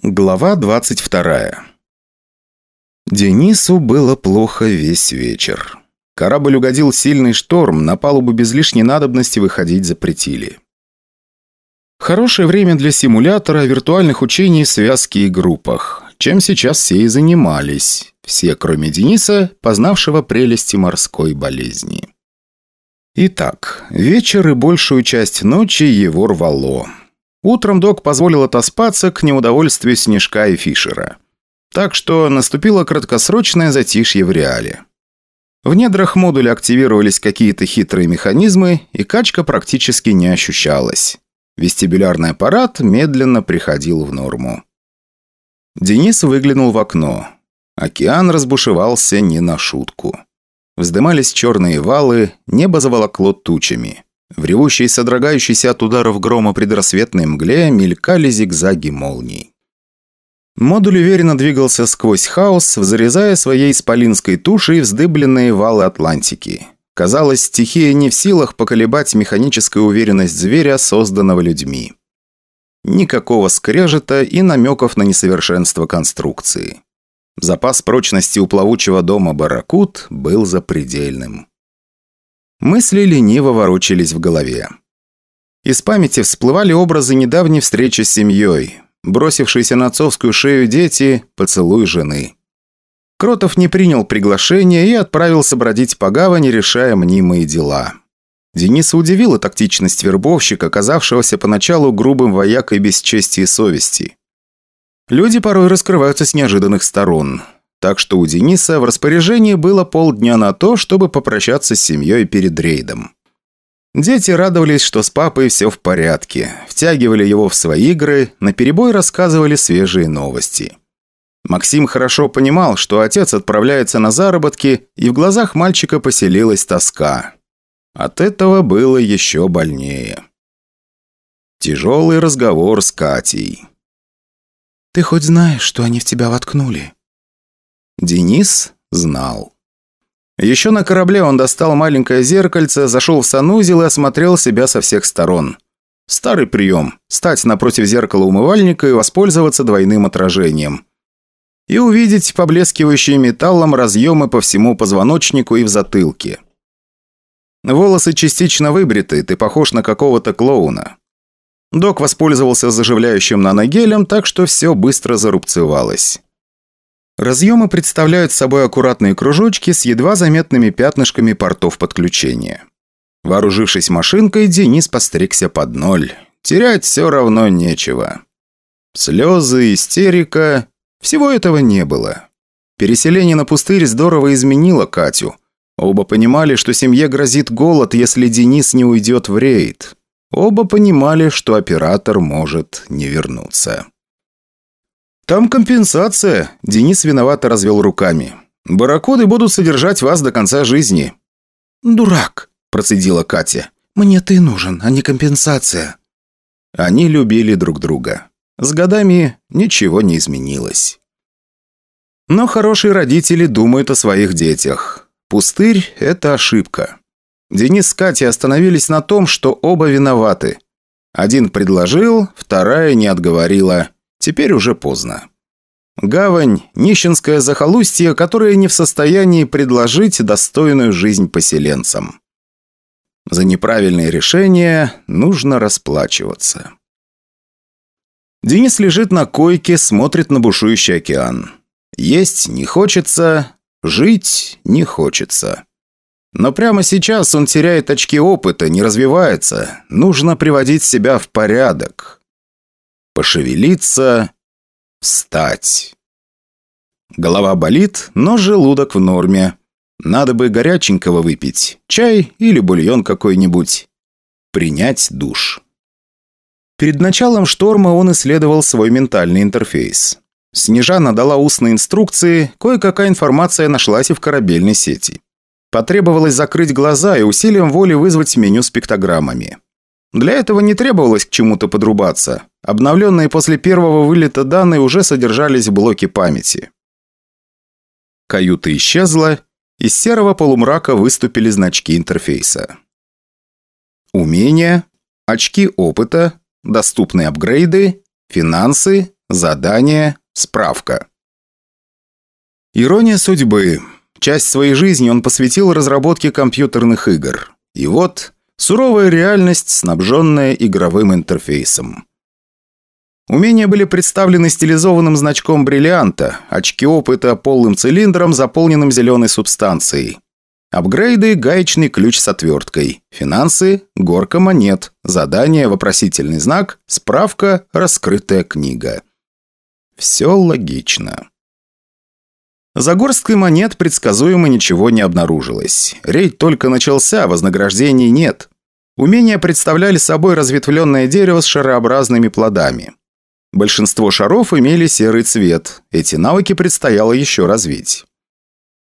Глава 22 Денису было плохо весь вечер. Корабль угодил сильный шторм, на палубу без лишней надобности выходить запретили. Хорошее время для симулятора виртуальных учений в связке и группах, чем сейчас все и занимались. Все, кроме Дениса, познавшего прелести морской болезни. Итак, вечер и большую часть ночи его рвало. Утром док позволил отоспаться к неудовольствию Снежка и Фишера. Так что наступило краткосрочное затишье в реале. В недрах модуля активировались какие-то хитрые механизмы, и качка практически не ощущалась. Вестибулярный аппарат медленно приходил в норму. Денис выглянул в окно. Океан разбушевался не на шутку. Вздымались черные валы, небо заволокло тучами. В ревущей, содрогающейся от ударов грома предрассветной мгле мелькали зигзаги молний. Модуль уверенно двигался сквозь хаос, зарезая своей исполинской тушей вздыбленные валы Атлантики. Казалось, стихия не в силах поколебать механическую уверенность зверя, созданного людьми. Никакого скрежета и намеков на несовершенство конструкции. Запас прочности у плавучего дома «Барракут» был запредельным. Мысли лениво ворочались в голове. Из памяти всплывали образы недавней встречи с семьей. Бросившиеся на отцовскую шею дети, поцелуй жены. Кротов не принял приглашение и отправился бродить по гавани, решая мнимые дела. Дениса удивила тактичность вербовщика, оказавшегося поначалу грубым воякой без чести и совести. Люди порой раскрываются с неожиданных сторон. Так что у Дениса в распоряжении было полдня на то, чтобы попрощаться с семьей перед рейдом. Дети радовались, что с папой все в порядке, втягивали его в свои игры, наперебой рассказывали свежие новости. Максим хорошо понимал, что отец отправляется на заработки, и в глазах мальчика поселилась тоска. От этого было еще больнее. Тяжелый разговор с Катей. «Ты хоть знаешь, что они в тебя воткнули?» Денис знал. Еще на корабле он достал маленькое зеркальце, зашел в санузел и осмотрел себя со всех сторон. Старый прием – стать напротив зеркала умывальника и воспользоваться двойным отражением. И увидеть поблескивающие металлом разъемы по всему позвоночнику и в затылке. Волосы частично выбриты, ты похож на какого-то клоуна. Док воспользовался заживляющим наногелем, так что все быстро зарубцевалось. Разъемы представляют собой аккуратные кружочки с едва заметными пятнышками портов подключения. Вооружившись машинкой, Денис постригся под ноль. Терять все равно нечего. Слезы, истерика – всего этого не было. Переселение на пустырь здорово изменило Катю. Оба понимали, что семье грозит голод, если Денис не уйдет в рейд. Оба понимали, что оператор может не вернуться. «Там компенсация», – Денис виновато развел руками. «Барракуды будут содержать вас до конца жизни». «Дурак», – процедила Катя. «Мне ты нужен, а не компенсация». Они любили друг друга. С годами ничего не изменилось. Но хорошие родители думают о своих детях. Пустырь – это ошибка. Денис с Катей остановились на том, что оба виноваты. Один предложил, вторая не отговорила – Теперь уже поздно. Гавань – нищенское захолустье, которое не в состоянии предложить достойную жизнь поселенцам. За неправильные решения нужно расплачиваться. Денис лежит на койке, смотрит на бушующий океан. Есть не хочется, жить не хочется. Но прямо сейчас он теряет очки опыта, не развивается. Нужно приводить себя в порядок пошевелиться, встать. Голова болит, но желудок в норме. Надо бы горяченького выпить, чай или бульон какой-нибудь. Принять душ. Перед началом шторма он исследовал свой ментальный интерфейс. Снежана дала устные инструкции, кое-какая информация нашлась и в корабельной сети. Потребовалось закрыть глаза и усилием воли вызвать меню с пиктограммами. Для этого не требовалось к чему-то подрубаться. Обновленные после первого вылета данные уже содержались в блоке памяти. Каюта исчезла, из серого полумрака выступили значки интерфейса. Умения, очки опыта, доступные апгрейды, финансы, Задание – справка. Ирония судьбы. Часть своей жизни он посвятил разработке компьютерных игр. И вот суровая реальность, снабженная игровым интерфейсом. Умения были представлены стилизованным значком бриллианта, очки опыта полым цилиндром, заполненным зеленой субстанцией. Апгрейды – гаечный ключ с отверткой. Финансы – горка монет. Задание – вопросительный знак. Справка – раскрытая книга. Все логично. За горсткой монет предсказуемо ничего не обнаружилось. Рейд только начался, вознаграждений нет. Умения представляли собой разветвленное дерево с шарообразными плодами. Большинство шаров имели серый цвет. Эти навыки предстояло еще развить.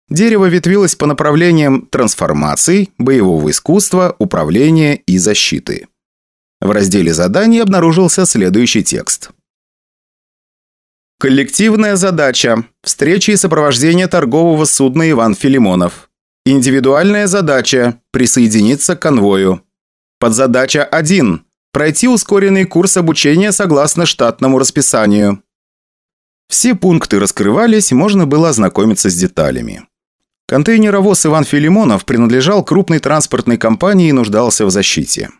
Дерево ветвилось по направлениям трансформаций, боевого искусства, управления и защиты. В разделе заданий обнаружился следующий текст. Коллективная задача. Встреча и сопровождение торгового судна Иван Филимонов. Индивидуальная задача. Присоединиться к конвою. Подзадача 1. Пройти ускоренный курс обучения согласно штатному расписанию. Все пункты раскрывались, можно было ознакомиться с деталями. Контейнеровоз Иван Филимонов принадлежал крупной транспортной компании и нуждался в защите.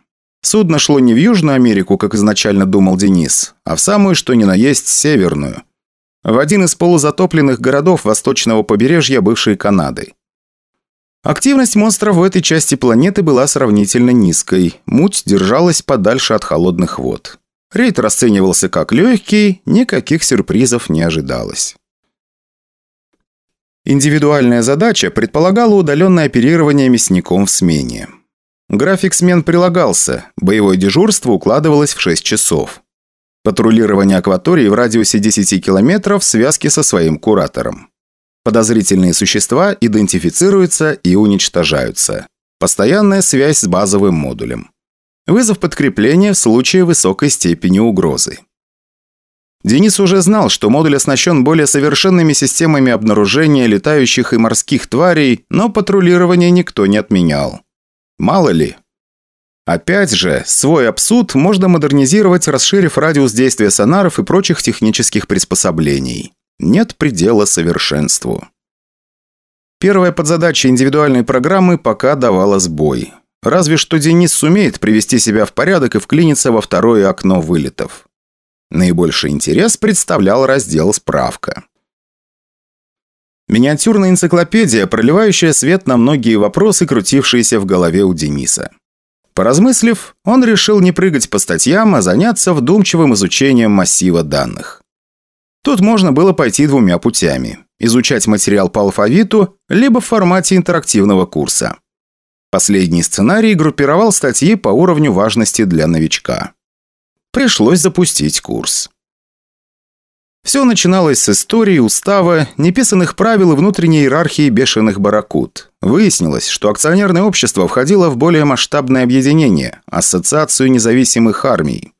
Судно шло не в Южную Америку, как изначально думал Денис, а в самую, что ни на есть, северную. В один из полузатопленных городов восточного побережья бывшей Канады. Активность монстров в этой части планеты была сравнительно низкой. Муть держалась подальше от холодных вод. Рейд расценивался как легкий, никаких сюрпризов не ожидалось. Индивидуальная задача предполагала удаленное оперирование мясником в смене. График смен прилагался, боевое дежурство укладывалось в 6 часов. Патрулирование акватории в радиусе 10 километров в связке со своим куратором. Подозрительные существа идентифицируются и уничтожаются. Постоянная связь с базовым модулем. Вызов подкрепления в случае высокой степени угрозы. Денис уже знал, что модуль оснащен более совершенными системами обнаружения летающих и морских тварей, но патрулирование никто не отменял. Мало ли. Опять же, свой абсуд можно модернизировать, расширив радиус действия сонаров и прочих технических приспособлений. Нет предела совершенству. Первая подзадача индивидуальной программы пока давала сбой. Разве что Денис сумеет привести себя в порядок и вклиниться во второе окно вылетов. Наибольший интерес представлял раздел «Справка». Миниатюрная энциклопедия, проливающая свет на многие вопросы, крутившиеся в голове у Дениса. Поразмыслив, он решил не прыгать по статьям, а заняться вдумчивым изучением массива данных. Тут можно было пойти двумя путями – изучать материал по алфавиту, либо в формате интерактивного курса. Последний сценарий группировал статьи по уровню важности для новичка пришлось запустить курс. Все начиналось с истории, устава, неписанных правил и внутренней иерархии бешеных барракуд. Выяснилось, что акционерное общество входило в более масштабное объединение – Ассоциацию независимых армий.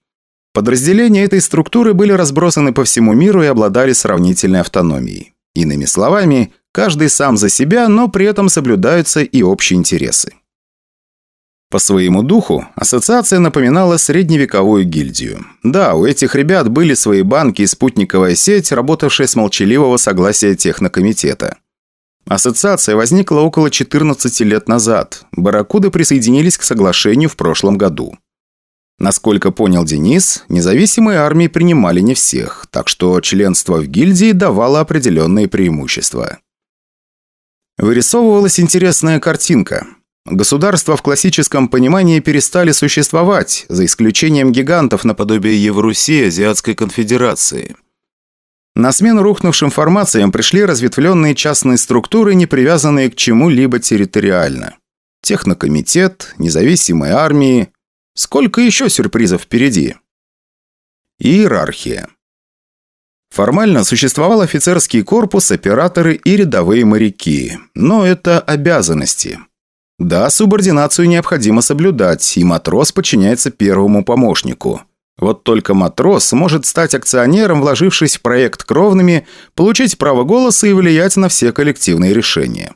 Подразделения этой структуры были разбросаны по всему миру и обладали сравнительной автономией. Иными словами, каждый сам за себя, но при этом соблюдаются и общие интересы. По своему духу ассоциация напоминала средневековую гильдию. Да, у этих ребят были свои банки и спутниковая сеть, работавшая с молчаливого согласия технокомитета. Ассоциация возникла около 14 лет назад. Барракуды присоединились к соглашению в прошлом году. Насколько понял Денис, независимые армии принимали не всех, так что членство в гильдии давало определенные преимущества. Вырисовывалась интересная картинка. Государства в классическом понимании перестали существовать, за исключением гигантов наподобие Евруси и Азиатской конфедерации. На смену рухнувшим формациям пришли разветвленные частные структуры, не привязанные к чему-либо территориально. Технокомитет, независимые армии. Сколько еще сюрпризов впереди? Иерархия. Формально существовал офицерский корпус, операторы и рядовые моряки. Но это обязанности. Да, субординацию необходимо соблюдать, и матрос подчиняется первому помощнику. Вот только матрос может стать акционером, вложившись в проект кровными, получить право голоса и влиять на все коллективные решения.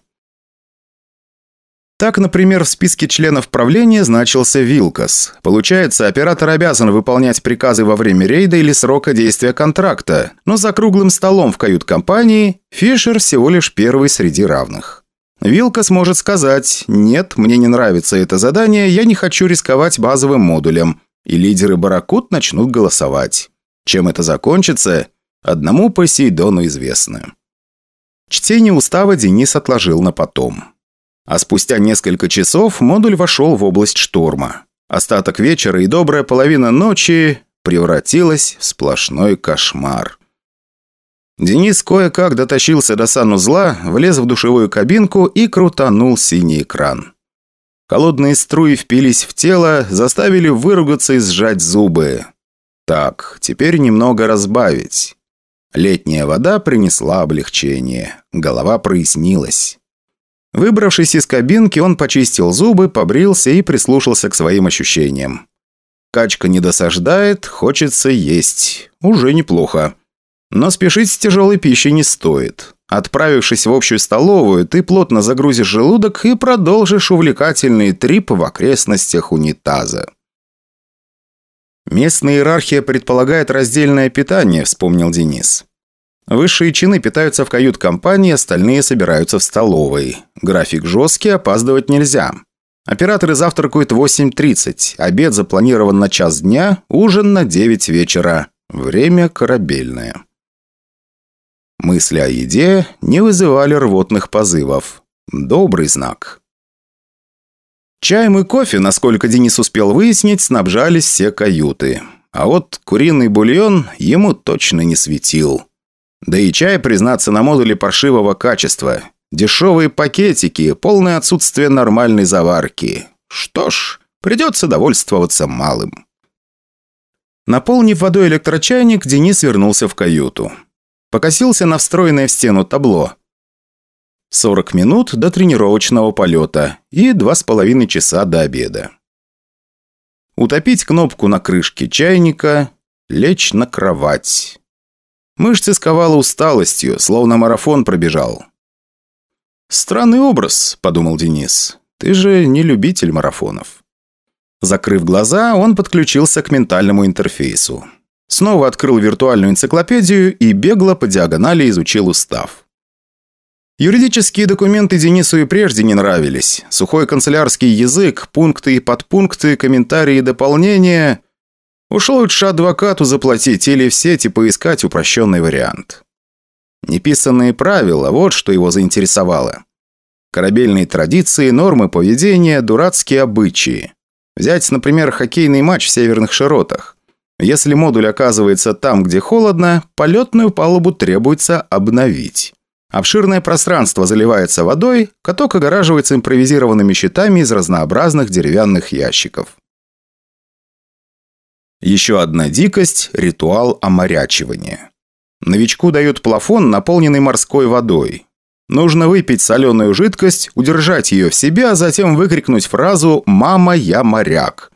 Так, например, в списке членов правления значился Вилкас. Получается, оператор обязан выполнять приказы во время рейда или срока действия контракта, но за круглым столом в кают-компании Фишер всего лишь первый среди равных. Вилкас может сказать «Нет, мне не нравится это задание, я не хочу рисковать базовым модулем», и лидеры Баракут начнут голосовать. Чем это закончится, одному Посейдону известно. Чтение устава Денис отложил на потом. А спустя несколько часов модуль вошел в область шторма. Остаток вечера и добрая половина ночи превратилась в сплошной кошмар. Денис кое-как дотащился до санузла, влез в душевую кабинку и крутанул синий экран. Холодные струи впились в тело, заставили выругаться и сжать зубы. Так, теперь немного разбавить. Летняя вода принесла облегчение. Голова прояснилась. Выбравшись из кабинки, он почистил зубы, побрился и прислушался к своим ощущениям. Качка не досаждает, хочется есть. Уже неплохо. Но спешить с тяжелой пищей не стоит. Отправившись в общую столовую, ты плотно загрузишь желудок и продолжишь увлекательный трип в окрестностях унитаза. «Местная иерархия предполагает раздельное питание», – вспомнил Денис. Высшие чины питаются в кают-компании, остальные собираются в столовой. График жесткий, опаздывать нельзя. Операторы завтракают в 8.30, обед запланирован на час дня, ужин на 9 вечера. Время корабельное. Мысли о еде не вызывали рвотных позывов. Добрый знак. Чаем и кофе, насколько Денис успел выяснить, снабжались все каюты. А вот куриный бульон ему точно не светил. Да и чай, признаться, на модуле паршивого качества. Дешевые пакетики, полное отсутствие нормальной заварки. Что ж, придется довольствоваться малым. Наполнив водой электрочайник, Денис вернулся в каюту. Покосился на встроенное в стену табло. 40 минут до тренировочного полета и два с половиной часа до обеда. Утопить кнопку на крышке чайника, лечь на кровать. Мышцы сковало усталостью, словно марафон пробежал. «Странный образ», – подумал Денис. «Ты же не любитель марафонов». Закрыв глаза, он подключился к ментальному интерфейсу. Снова открыл виртуальную энциклопедию и бегло по диагонали изучил устав. Юридические документы Денису и прежде не нравились. Сухой канцелярский язык, пункты и подпункты, комментарии и дополнения Уж лучше адвокату заплатить или в сети поискать упрощенный вариант. Неписанные правила – вот что его заинтересовало. Корабельные традиции, нормы поведения, дурацкие обычаи. Взять, например, хоккейный матч в северных широтах. Если модуль оказывается там, где холодно, полетную палубу требуется обновить. Обширное пространство заливается водой, каток огораживается импровизированными щитами из разнообразных деревянных ящиков. Еще одна дикость – ритуал оморячивания. Новичку дают плафон, наполненный морской водой. Нужно выпить соленую жидкость, удержать ее в себе, а затем выкрикнуть фразу «Мама, я моряк».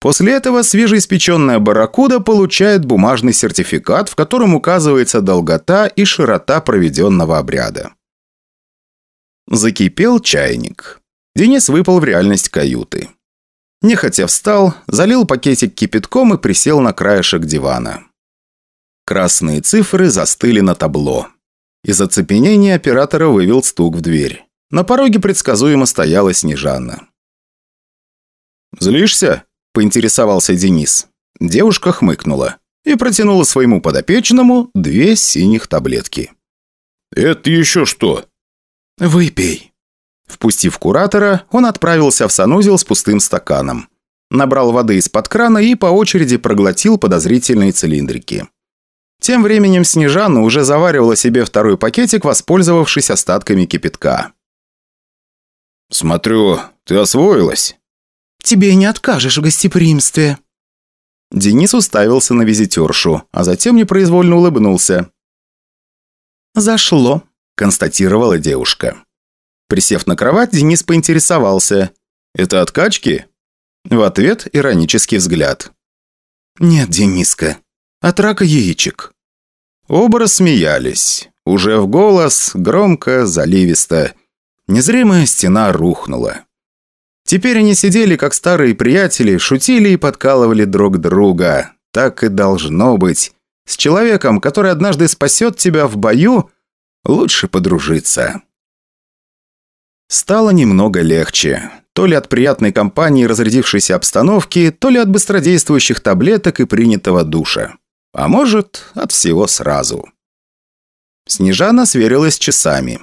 После этого свежеиспеченная барракуда получает бумажный сертификат, в котором указывается долгота и широта проведенного обряда. Закипел чайник. Денис выпал в реальность каюты. Нехотя встал, залил пакетик кипятком и присел на краешек дивана. Красные цифры застыли на табло. Из оцепенения оператора вывел стук в дверь. На пороге предсказуемо стояла Снежана. «Злишься?» – поинтересовался Денис. Девушка хмыкнула и протянула своему подопечному две синих таблетки. «Это еще что?» «Выпей», Впустив куратора, он отправился в санузел с пустым стаканом. Набрал воды из-под крана и по очереди проглотил подозрительные цилиндрики. Тем временем Снежана уже заваривала себе второй пакетик, воспользовавшись остатками кипятка. «Смотрю, ты освоилась?» «Тебе не откажешь в гостеприимстве». Денис уставился на визитершу, а затем непроизвольно улыбнулся. «Зашло», – констатировала девушка. Присев на кровать, Денис поинтересовался. «Это от качки?» В ответ иронический взгляд. «Нет, Дениска, от рака яичек». Оба рассмеялись. Уже в голос, громко, заливисто. Незримая стена рухнула. Теперь они сидели, как старые приятели, шутили и подкалывали друг друга. Так и должно быть. С человеком, который однажды спасет тебя в бою, лучше подружиться. Стало немного легче. То ли от приятной компании разрядившейся обстановки, то ли от быстродействующих таблеток и принятого душа. А может, от всего сразу. Снежана сверилась часами.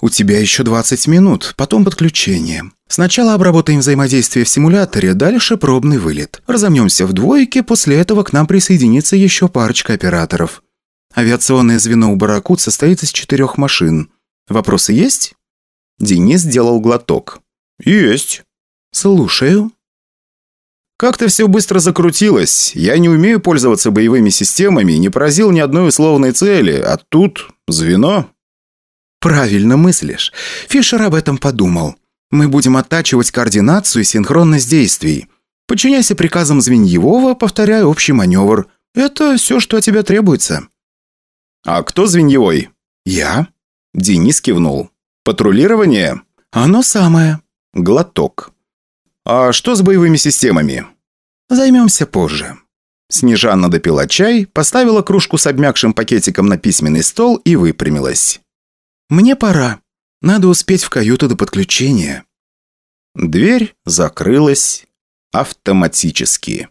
«У тебя еще 20 минут, потом подключение. Сначала обработаем взаимодействие в симуляторе, дальше пробный вылет. Разомнемся в двойке, после этого к нам присоединится еще парочка операторов. Авиационное звено у «Барракуд» состоит из четырех машин. Вопросы есть?» Денис сделал глоток. «Есть». «Слушаю». «Как-то все быстро закрутилось. Я не умею пользоваться боевыми системами, не поразил ни одной условной цели, а тут звено». «Правильно мыслишь. Фишер об этом подумал. Мы будем оттачивать координацию и синхронность действий. Подчиняйся приказам Звеньевого, повторяя общий маневр. Это все, что от тебя требуется». «А кто Звеньевой?» «Я». Денис кивнул. «Патрулирование?» «Оно самое». Глоток. «А что с боевыми системами?» «Займемся позже». Снежанна допила чай, поставила кружку с обмякшим пакетиком на письменный стол и выпрямилась. «Мне пора. Надо успеть в каюту до подключения». Дверь закрылась автоматически.